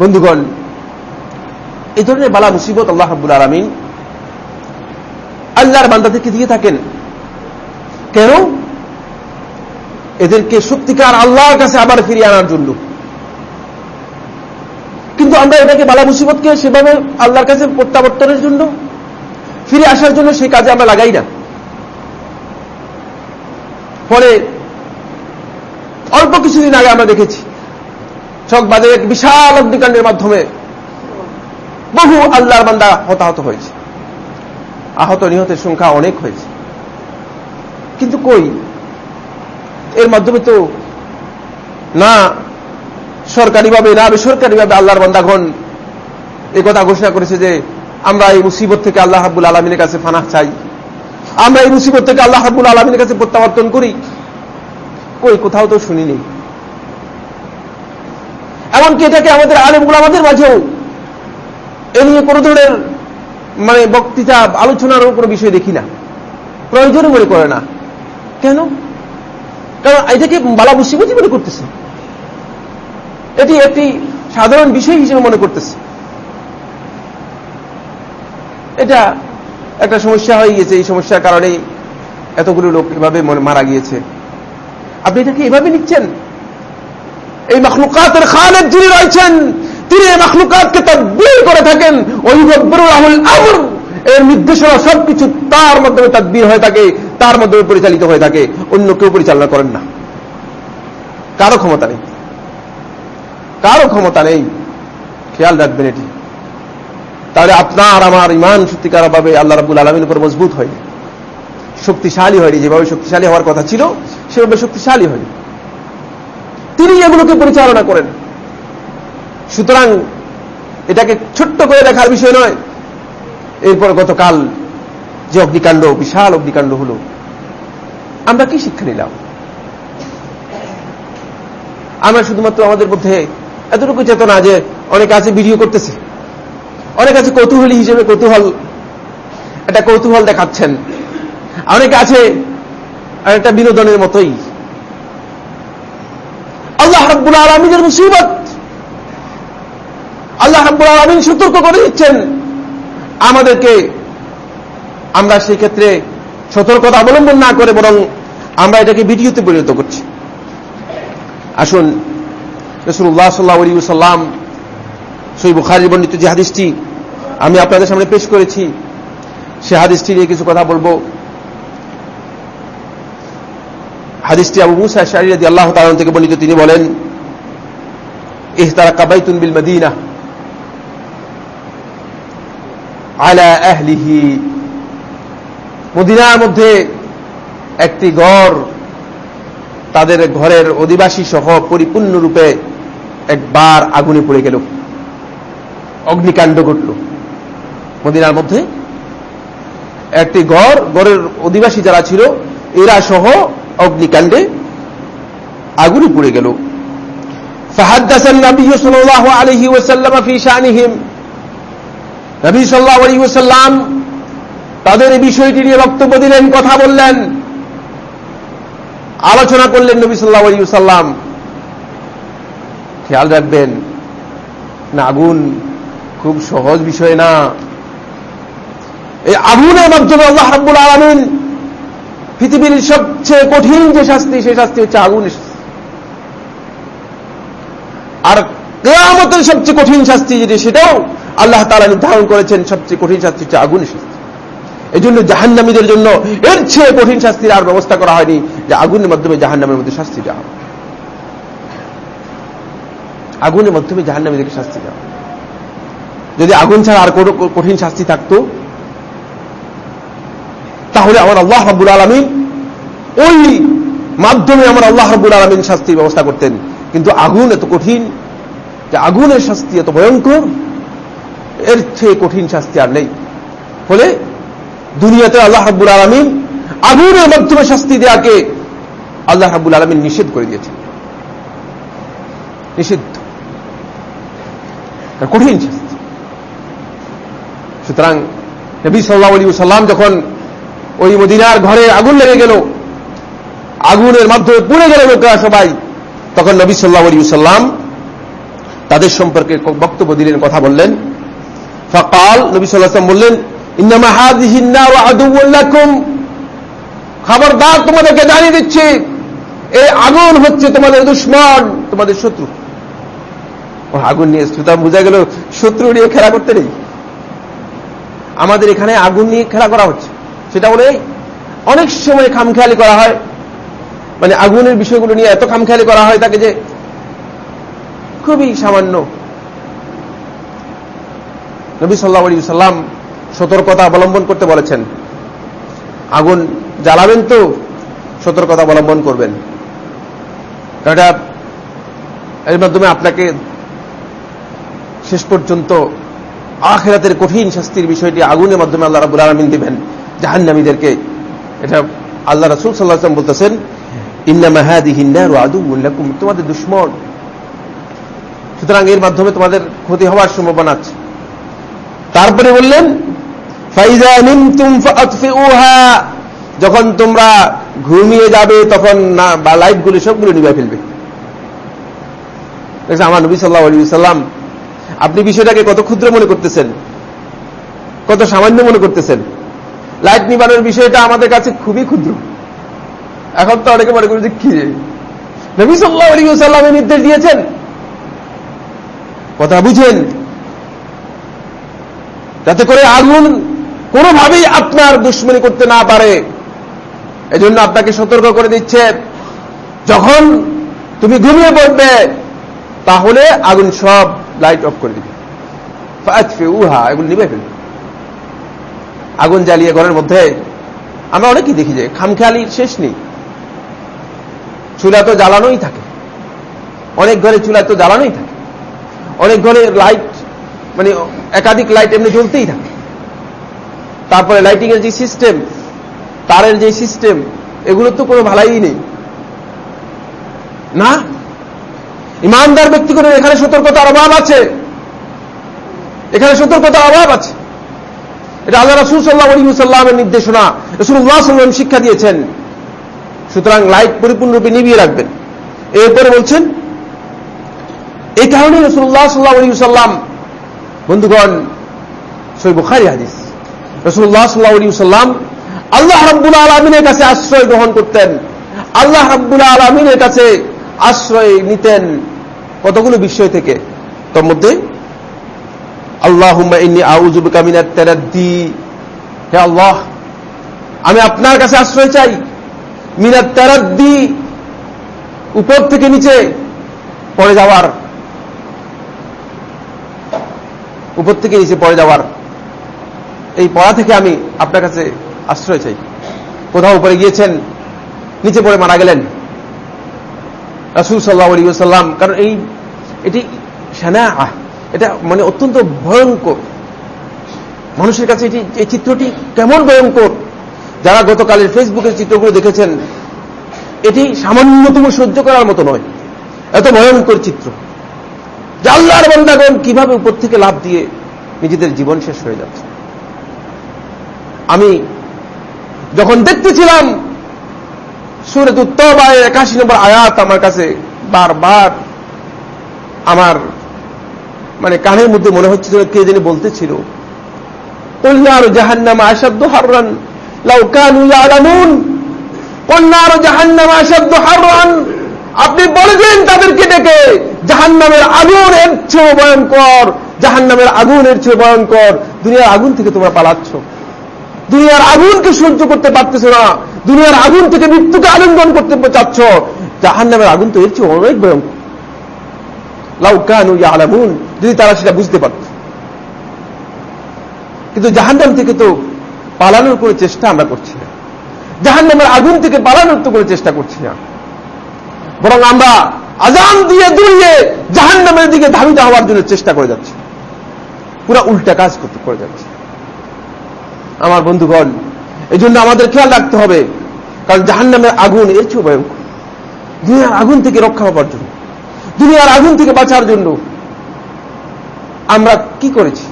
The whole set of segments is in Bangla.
বন্ধুগণ, এই ধরনের বালা মুসিবত আল্লাহ হাবুল আলমিন আল্লাহর বান্দাদেরকে দিয়ে থাকেন। কেন? এদেরকে সত্যিকার আল্লাহর কাছে আবার ফিরিয়ে আনার জন্য। কিন্তু আমরা এটাকে বালা মুসিবতকে সেভাবে আল্লাহর কাছে প্রত্যাবর্তনের জন্য, ফিরে আসার জন্য সেই কাজে আমরা লাগাই না। ফলে অল্প কিছুদিন আগে আমরা দেখেছি চকবাদের এক বিশাল অগ্নিকাণ্ডের মাধ্যমে বহু আল্লাহর বান্দা হতাহত হয়েছে। আহত নিহতের সংখ্যা অনেক হয়েছে। কিন্তু কই? এর মাধ্যমে তো না সরকারিভাবে, না বেসরকারিভাবে আল্লাহর বান্দাগণ এই কথা ঘোষণা করেছে যে, আমরা এই মুসিবত থেকে আল্লাহ হাবুল আলমিনের কাছে ফানাহ চাই। আমরা এই মুসিবত থেকে আল্লাহ হাবুল আলমিনের কাছে প্রত্যাবর্তন করি। কই, কোথাও তো শুনিনি। এমনকি এটাকে আমাদের আলেমগুলো আমাদের মাঝেও এ নিয়ে কোনো ধরনের মানে বক্তৃতা, আলোচনার কোনো বিষয় দেখি না। প্রয়োজন মনে করে না। কেন? কারণ এটাকে বালা মুসিবতই মনে করতেছে। এটি একটি সাধারণ বিষয় হিসেবে মনে করতেছে। এটা একটা সমস্যা হয়ে গিয়েছে। এই সমস্যার কারণেই এতগুলো লোক এভাবে মারা গিয়েছে। আপনি এটাকে এভাবে নিচ্ছেন? এই মখলুকাতের খালেদ যিনি রয়েছেন, তিনি এই মখলুকাতকে তদ্বির করে থাকেন। ওইবরুল আমর। এর নির্দেশনা সবকিছু তার মাধ্যমে তদ্বির হয়ে থাকে, তার মাধ্যমে পরিচালিত হয়ে থাকে। অন্য কেউ পরিচালনা করেন না। কারও ক্ষমতা নেই। কারও ক্ষমতা নেই। খেয়াল রাখবেন এটি। তাহলে আপনার, আমার ইমান সত্যিকার ভাবে আল্লাহ রাবুল আলমীর উপর মজবুত হয়নি। শক্তিশালী হয়নি। যেভাবে শক্তিশালী হওয়ার কথা ছিল, সেভাবে শক্তিশালী হয়নি। তিনি এগুলোকে পরিচালনা করেন। সুতরাং এটাকে ছোট্ট করে দেখার বিষয় নয়। এরপর গতকাল যে অগ্নিকাণ্ড, বিশাল অগ্নিকাণ্ড হল, আমরা কি শিক্ষা নিলাম? আমরা শুধুমাত্র আমাদের মধ্যে এতটুকু চেতনা যে অনেকে আছে ভিডিও করতেছে। অনেক আছে কৌতূহলী হিসেবে কৌতূহল এটা কৌতূহল দেখাচ্ছেন। অনেকে আছে একটা বিনোদনের মতোই। রব্বুল আলমিনের মুসিবত। আল্লাহ রব্বুল আলমিন সতর্ক করে দিচ্ছেন। আমাদেরকে আমরা সেই ক্ষেত্রে সতর্কতা অবলম্বন না করে বরং আমরা এটাকে ভিডিওতে পরিণত করছি। আসুন রসুল্লাহ সাল্লাহ সাল্লাম সই বুখারি বর্ণিত যে হাদিসটি আমি আপনাদের সামনে পেশ করেছি, সে হাদিসটি নিয়ে কিছু কথা বলব। হাদিসটি আবু মুসা শাহরিয়াদি আল্লাহ তালন থেকে বর্ণিত, তিনি বলেন, ইহতারা কাবাইতুন বিল মদিনা আলা আহলিহি। মদিনার মধ্যে একটি ঘর, তাদের ঘরের অধিবাসী সহ পরিপূর্ণরূপে একবার আগুনে পড়ে গেল। অগ্নিকাণ্ড ঘটল। মদিনার মধ্যে একটি ঘর, ঘরের অধিবাসী যারা ছিল, এরা সহ অগ্নিকাণ্ডে আগুনে পুড়ে গেল। তাদের এই বিষয়টি নিয়ে বক্তব্য দিলেন, কথা বললেন, আলোচনা করলেন নবী সাল্লাহ আলী খেয়াল রাখবেন, না আগুন খুব সহজ বিষয় না। এই আগুনের মাধ্যমে আল্লাহ রাব্বুল আলমিন পৃথিবীর সবচেয়ে কঠিন যে শাস্তি, সেই শাস্তি হচ্ছে আগুনের আর কেয়ামতের সবচেয়ে কঠিন শাস্তি যেটি সেটাও আল্লাহ তালা নির্ধারণ করেছেন, সবচেয়ে কঠিন শাস্তি হচ্ছে আগুনের শাস্তি। এই জন্য জাহান্নামীদের জন্য এর চেয়ে কঠিন শাস্তির আর ব্যবস্থা করা হয়নি যে আগুনের মাধ্যমে জাহান্নামের মধ্যে শাস্তি দেওয়া আগুনের মাধ্যমে জাহান্নামীদেরকে শাস্তি দেওয়া যদি আগুন ছাড়া আর কঠিন শাস্তি থাকতো তাহলে আমার আল্লাহ রাব্বুল আলমিন ওই মাধ্যমে আমার আল্লাহ রাব্বুল আলমিন শাস্তির ব্যবস্থা করতেন। কিন্তু আগুন এত কঠিন, যে আগুনের শাস্তি এত ভয়ঙ্কর, এর চেয়ে কঠিন শাস্তি আর নেই। ফলে দুনিয়াতে আল্লাহ রাব্বুল আলমিন আগুনের মাধ্যমে শাস্তি দেয়াকে আল্লাহ রাব্বুল আলমিন নিষেধ করে দিয়েছেন। নিষিদ্ধ। কঠিন শাস্তি। সুতরাং নবী সাল্লাহ আলী সাল্লাম যখন ওই মদিনার ঘরে আগুন লেগে গেল। আগুনের মাধ্যমে পুড়ে গেল লোকেরা সবাই। তখন নবী সাল্লাহ আলী সাল্লাম তাদের সম্পর্কে বক্তব্য দিলেন, কথা বললেন। ফকাল, নবী সাল্লাম বললেন খবরদার তোমাদেরকে জানিয়ে দিচ্ছি, এই আগুন হচ্ছে তোমাদের দুশ্মন, তোমাদের শত্রু। ও আগুন নিয়ে শ্রোতা বোঝা গেল, শত্রু নিয়ে খেলা করতে নেই। আমাদের এখানে আগুন নিয়ে খেলা করা হচ্ছে। সেটা বলে অনেক সময় খামখেয়ালি করা হয়। মানে আগুনের বিষয়গুলো নিয়ে এত খামখেয়ালি করা হয় তাকে যে খুবই সামান্য। নবী সাল্লাহ আলী সাল্লাম সতর্কতা অবলম্বন করতে বলেছেন। আগুন জ্বালাবেন তো সতর্কতা অবলম্বন করবেন। এটা এর মাধ্যমে আপনাকে শেষ পর্যন্ত আখেরাতের কঠিন শাস্তির বিষয়টি আগুনের মাধ্যমে আল্লাহ রাবুল আলমিন দিবেন। জাহান্নামীদেরকে, এটা আল্লাহ রসুল সাল্লাহাম বলতেছেন তোমাদের দুশ্মন। সুতরাং এর মাধ্যমে তোমাদের ক্ষতি হওয়ার সম্ভাবনা আছে। তারপরে বললেন যখন তোমরা ঘুমিয়ে যাবে, তখন না, বা লাইটগুলি সবগুলো নিবে ফেলবে। আমার নবী সাল্লাহ আলী সাল্লাম আপনি বিষয়টাকে কত ক্ষুদ্র মনে করতেছেন, কত সামান্য মনে করতেছেন। লাইট নিবানোর বিষয়টা আমাদের কাছে খুবই ক্ষুদ্র। এখন তো অনেকে মনে করি যে কি? নবী সাল্লাহ আলী সাল্লামের নির্দেশ দিয়েছেন। কথা বুঝেন। যাতে করে আগুন কোনোভাবেই আপনার দুশ্মনী করতে না পারে। এজন্য আপনাকে সতর্ক করে দিচ্ছে। যখন তুমি ঘুমিয়ে পড়বে, তাহলে আগুন সব লাইট অফ করে দিবে। উহা এগুলো নিবে ফেলবে। আগুন জ্বালিয়ে ঘরের মধ্যে, আমরা অনেকেই দেখি যে খামখেয়ালির শেষ নেই। চুলা তো জ্বালানোই থাকে। অনেক ঘরে চুলা তো জ্বালানোই থাকে। অনেক ঘরে লাইট মানে একাধিক লাইট এমনি জ্বলতেই থাকে। তারপরে লাইটিং এর যে সিস্টেম তারের যে সিস্টেম এগুলোর তো কোনো ভালাই নেই। না? ইমানদার ব্যক্তিগত এখানে সতর্কতার অভাব আছে। এখানে সতর্কতার অভাব আছে। এটা আল্লাহ রসুল সাল্লাহ আলী সাল্লামের নির্দেশনা। রসুল্লাহ সাল্লাম শিক্ষা দিয়েছেন। সুতরাং লাইট পরিপূর্ণরূপে নিবিয়ে রাখবেন। এরপরে বলছেন, এই কারণে রসুল্লাহ সাল্লাহ আলী সাল্লাম বন্ধুগণ, সই বুখারি হাদিস। রসুল্লাহ সাল্লাহ আলী সাল্লাম আল্লাহ রব্বুল আলমিনের কাছে আশ্রয় গ্রহণ করতেন। আল্লাহ রব্বুল আলমিনের কাছে আশ্রয় নিতেন কতগুলো বিষয় থেকে? তার মধ্যে আল্লাহ, আমি আপনার কাছে আশ্রয় চাই। মিনার তেরাদ্দি, উপর থেকে নিচে পড়ে যাওয়ার। উপর থেকে নিচে পড়ে যাওয়ার। এই পড়া থেকে আমি আপনার কাছে আশ্রয় চাই। কোথাও উপরে গিয়েছেন, নিচে পড়ে মারা গেলেন। রাসুল সাল্লাহ আলী সাল্লাম কারণ এই, এটি সেনা এটা মানে অত্যন্ত ভয়ঙ্কর। মানুষের কাছে এটি এই চিত্রটি কেমন ভয়ঙ্কর? যারা গতকালের ফেসবুকের চিত্রগুলো দেখেছেন, এটি সামান্যতম সহ্য করার মতো নয়। এত ভয়ঙ্কর চিত্র। জাল্লার বন্দাগণ কীভাবে উপর থেকে লাভ দিয়ে নিজেদের জীবন শেষ হয়ে যাচ্ছে। আমি যখন দেখতেছিলাম সুরে উত্তবায় একাশি নম্বর আয়াত আমার কাছে বারবার আমার মানে কানের মধ্যে মনে হচ্ছিল কে যিনি বলতেছিল। কন্যার জাহান্নামা আসাদ্দ হারান লাউকানু ইয়ালামুন। কন্যার জাহান্নামা আসাদ্দ হারান আপনি বলেছেন তাদেরকে ডেকে জাহান নামের আগুন এর চেয়ে ভয়ঙ্কর জাহান নামের আগুন এর চেয়ে ভয়ঙ্কর। দুনিয়ার আগুন থেকে তোমরা পালাচ্ছ। দুনিয়ার আগুনকে সহ্য করতে পারতেছ না। দুনিয়ার আগুন থেকে মৃত্যুকে আলিঙ্গন করতে চাচ্ছ। জাহান নামের আগুন তো এর চেয়ে অনেক ভয়ঙ্কর। লাউকানু আলামুন যদি তারা সেটা বুঝতে পারত। কিন্তু জাহান্নাম থেকে তো পালানোর কোনো চেষ্টা আমরা করছি না। জাহান্নামের আগুন থেকে পালানোর তো কোনো চেষ্টা করছি না। বরং আমরা আজান দিয়ে দূরিয়ে জাহান্নামের দিকে ধাবিত হওয়ার জন্য চেষ্টা করে যাচ্ছি। পুরা উল্টা কাজ করতে করে যাচ্ছে। আমার বন্ধুগণ এই জন্য আমাদের খেয়াল রাখতে হবে, কারণ জাহান্নামের আগুন এর চেয়ে ভয়ঙ্কর। দুনিয়ার আগুন থেকে রক্ষা পাবার জন্য, দুনিয়ার আগুন থেকে বাঁচার জন্য আমরা কি করেছি?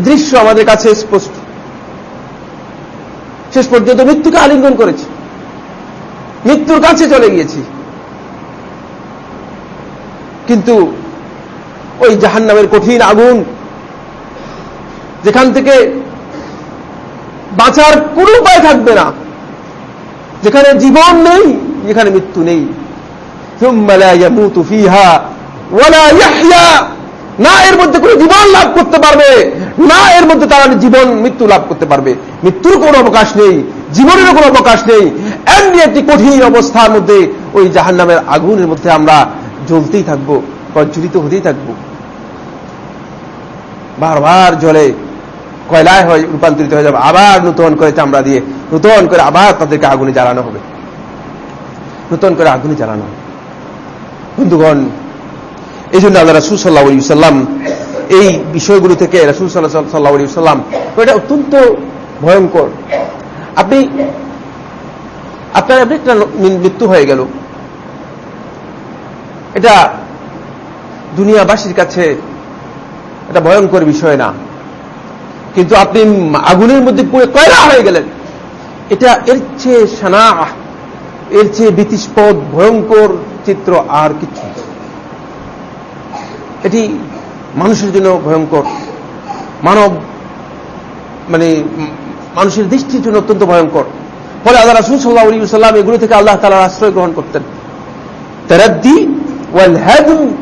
দৃশ্য আমাদের কাছে স্পষ্ট। শেষ পর্যন্ত মৃত্যুকে আলিঙ্গন করেছি। মৃত্যুর কাছে চলে গিয়েছি। কিন্তু ওই জাহান নামের কঠিন আগুন, যেখান থেকে বাঁচার কোন উপায় থাকবে না, যেখানে জীবন নেই, যেখানে মৃত্যু নেই। না এর মধ্যে কোনো জীবন লাভ করতে পারবে, না এর মধ্যে তারা জীবন মৃত্যু লাভ করতে পারবে। মৃত্যুর কোনো অবকাশ নেই, জীবনেরও কোনো অবকাশ নেই। এমনি একটি কঠিন অবস্থার মধ্যে ওই জাহান নামের আগুনের মধ্যে আমরা জ্বলতেই থাকব প্রজ্বলিত হতেই থাকব। বারবার জলে কয়লায় হয়, রূপান্তরিত হয়ে যাবে। আবার নূতন করে চামড়া দিয়ে, নূতন করে আবার তাদেরকে আগুনে জ্বালানো হবে। নূতন করে আগুনে জ্বালানো হবে। বন্ধুগণ এই জন্য আল্লাহ রাসুল সাল্লাহ সাল্লাম এই বিষয়গুলো থেকে রাসুল সাল্লাহ সাল্লাহ আলী সাল্লাম এটা অত্যন্ত ভয়ঙ্কর। আপনি, আপনার আপনি একটা মৃত্যু হয়ে গেল। এটা দুনিয়াবাসীর কাছে এটা ভয়ঙ্কর বিষয় না। কিন্তু আপনি আগুনের মধ্যে পুরো কয়লা হয়ে গেলেন। এটা এর চেয়ে সানা এর চেয়ে বিতিস্পদ, ভয়ঙ্কর চিত্র আর কিছু এটি মানুষের জন্য ভয়ঙ্কর। মানব মানে মানুষের দৃষ্টির জন্য অত্যন্ত ভয়ঙ্কর। ফলে আল্লাহ রাসুল সাল্লাহ আলী সাল্লাম এগুলো থেকে আল্লাহ তালার আশ্রয় গ্রহণ করতেন। তেরাদ্দি ওয়াল হ্যাদু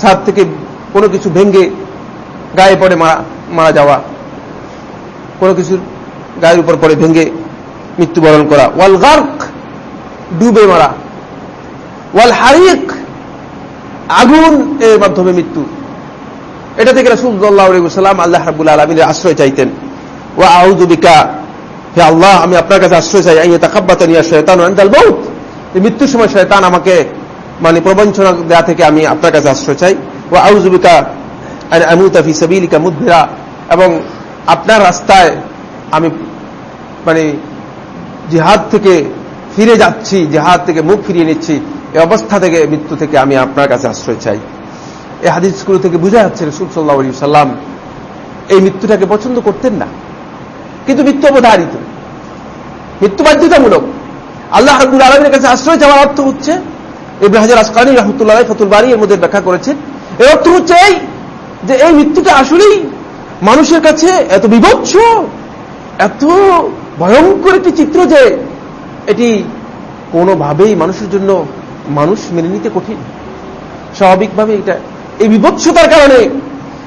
সাত থেকে কোনো কিছু ভেঙ্গে গায়ে পড়ে মারা মারা যাওয়া। কোনো কিছুর গায়ের উপর পড়ে ভেঙ্গে মৃত্যুবরণ করা। ওয়াল গার্ক, ডুবে মারা। ওয়াল হারিক আগুন এর মাধ্যমে মৃত্যু। এটা থেকে রাসুল্লাহাম আল্লাহ রাবুল আলমিনের আশ্রয় চাইতেন। ও আউদুবিকা হে আল্লাহ, আমি আপনার কাছে আশ্রয় চাই। আইয়ে তাকাব্বাত নিয়ে শয়তান আন্তাল বহুত মৃত্যুর সময় শয়তান আমাকে মানে প্রবঞ্চনা দেওয়া থেকে আমি আপনার কাছে আশ্রয় চাই। ও আউজুবিকা আমুতাফি সাবিলিকা মুদ্রা এবং আপনার রাস্তায় আমি মানে জিহাদ থেকে ফিরে যাচ্ছি, জেহাদ থেকে মুখ ফিরিয়ে নিচ্ছি। এই অবস্থা থেকে মৃত্যু থেকে আমি আপনার কাছে আশ্রয় চাই। এই হাদিসগুলো থেকে বোঝা যাচ্ছে রসুল সাল্লাহ আলী সাল্লাম এই মৃত্যুটাকে পছন্দ করতেন না। কিন্তু মৃত্যু অবধারিত। মৃত্যু বাধ্যতামূলক। আল্লাহ হাবুল আলমের কাছে আশ্রয় চাওয়ার অর্থ হচ্ছে ইব্রাহাজ আসকানি রহমতুল্লাহ ফতুল বাড়ি এর মধ্যে ব্যাখ্যা করেছেন, এর অর্থ হচ্ছে এই যে এই মৃত্যুটা আসলেই মানুষের কাছে এত বিভৎস, এত ভয়ঙ্কর একটি চিত্র যে এটি কোনোভাবেই মানুষের জন্য মানুষ মেনে নিতে কঠিন। স্বাভাবিকভাবে এটা এই বিভৎসতার কারণে,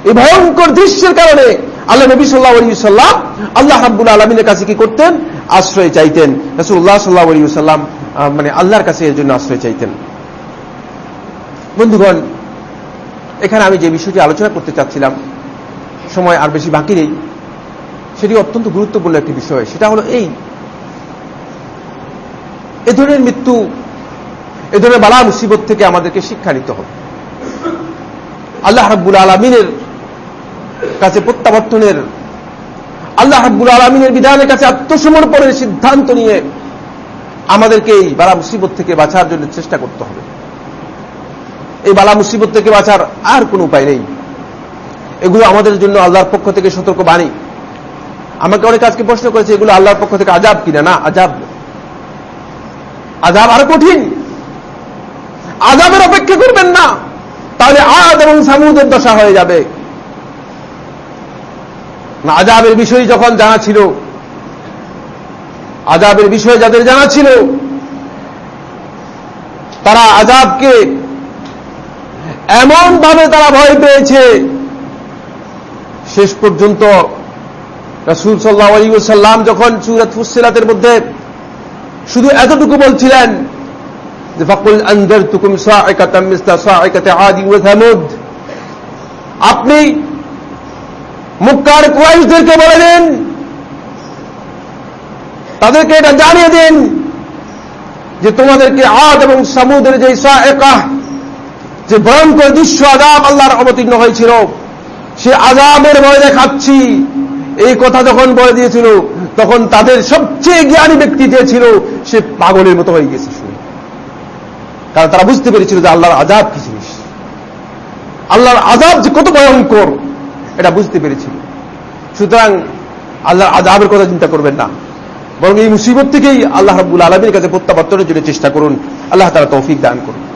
এই ভয়ঙ্কর দৃশ্যের কারণে আল্লাহ নবী সাল্লাহ আলী সাল্লাম আল্লাহ হাব্বুল আলমিনের কাছে কি করতেন? আশ্রয় চাইতেন। রসুল্লাহ সাল্লাহ আলী সাল্লাম মানে আল্লাহর কাছে এর জন্য আশ্রয় চাইতেন। বন্ধুগণ, এখানে আমি যে বিষয়টি আলোচনা করতে চাচ্ছিলাম, সময় আর বেশি বাকি নেই, সেটি অত্যন্ত গুরুত্বপূর্ণ একটি বিষয়। সেটা হলো এই, এ ধরনের মৃত্যু এ ধরনের বালা মুসিবত থেকে আমাদেরকে শিক্ষা নিতে হবে। আল্লাহ হাব্বুল আলমিনের কাছে প্রত্যাবর্তনের, আল্লাহ হাব্বুল আলমিনের বিধানের কাছে আত্মসমর্পণের সিদ্ধান্ত নিয়ে আমাদেরকে এই বালা মুসিবত থেকে বাঁচার জন্য চেষ্টা করতে হবে। এই বালা মুসিবত থেকে বাঁচার আর কোনো উপায় নেই। এগুলো আমাদের জন্য আল্লাহর পক্ষ থেকে সতর্ক বাণী আমাকে অনেক আজকে প্রশ্ন করেছে, এগুলো আল্লাহর পক্ষ থেকে আজাব কিনা? না, আজাব। আজাব আরও কঠিন। আজাবের অপেক্ষা করবেন না। তাহলে আদ এবং সামুদের দশা হয়ে যাবে। আজাবের বিষয় যখন জানা ছিল, আজাবের বিষয় যাদের জানা ছিল, তারা আজাবকে এমন ভাবে তারা ভয় পেয়েছে, শেষ পর্যন্ত রসুল সাল্লাহ আলী সাল্লাম যখন সুরাত ফুসিলাতের মধ্যে শুধু এতটুকু বলছিলেন যে আন্দর তুকুম আদি আপনি মুক্কার কুয়াইশদেরকে বলে দিন, তাদেরকে এটা জানিয়ে দিন যে তোমাদেরকে আদ এবং সামুদের যে সাহেকাহ যে ভয়ঙ্কর দৃশ্য আজাব আল্লাহর অবতীর্ণ হয়েছিল, সে আজাবের ভয় দেখাচ্ছি। এই কথা যখন বলে দিয়েছিল, তখন তাদের সবচেয়ে জ্ঞানী ব্যক্তি যে ছিল, সে পাগলের মতো হয়ে গেছে কারণ তারা বুঝতে পেরেছিল যে আল্লাহর আজাব কি জিনিস। আল্লাহর আজাব যে কত ভয়ঙ্কর, এটা বুঝতে পেরেছিল। সুতরাং আল্লাহর আজাবের কথা চিন্তা করবেন না। বরং এই মুসিবত থেকেই আল্লাহ রাবুল আলমীর কাছে প্রত্যাবর্তনের জন্য চেষ্টা করুন। আল্লাহ তারা তৌফিক দান করুন।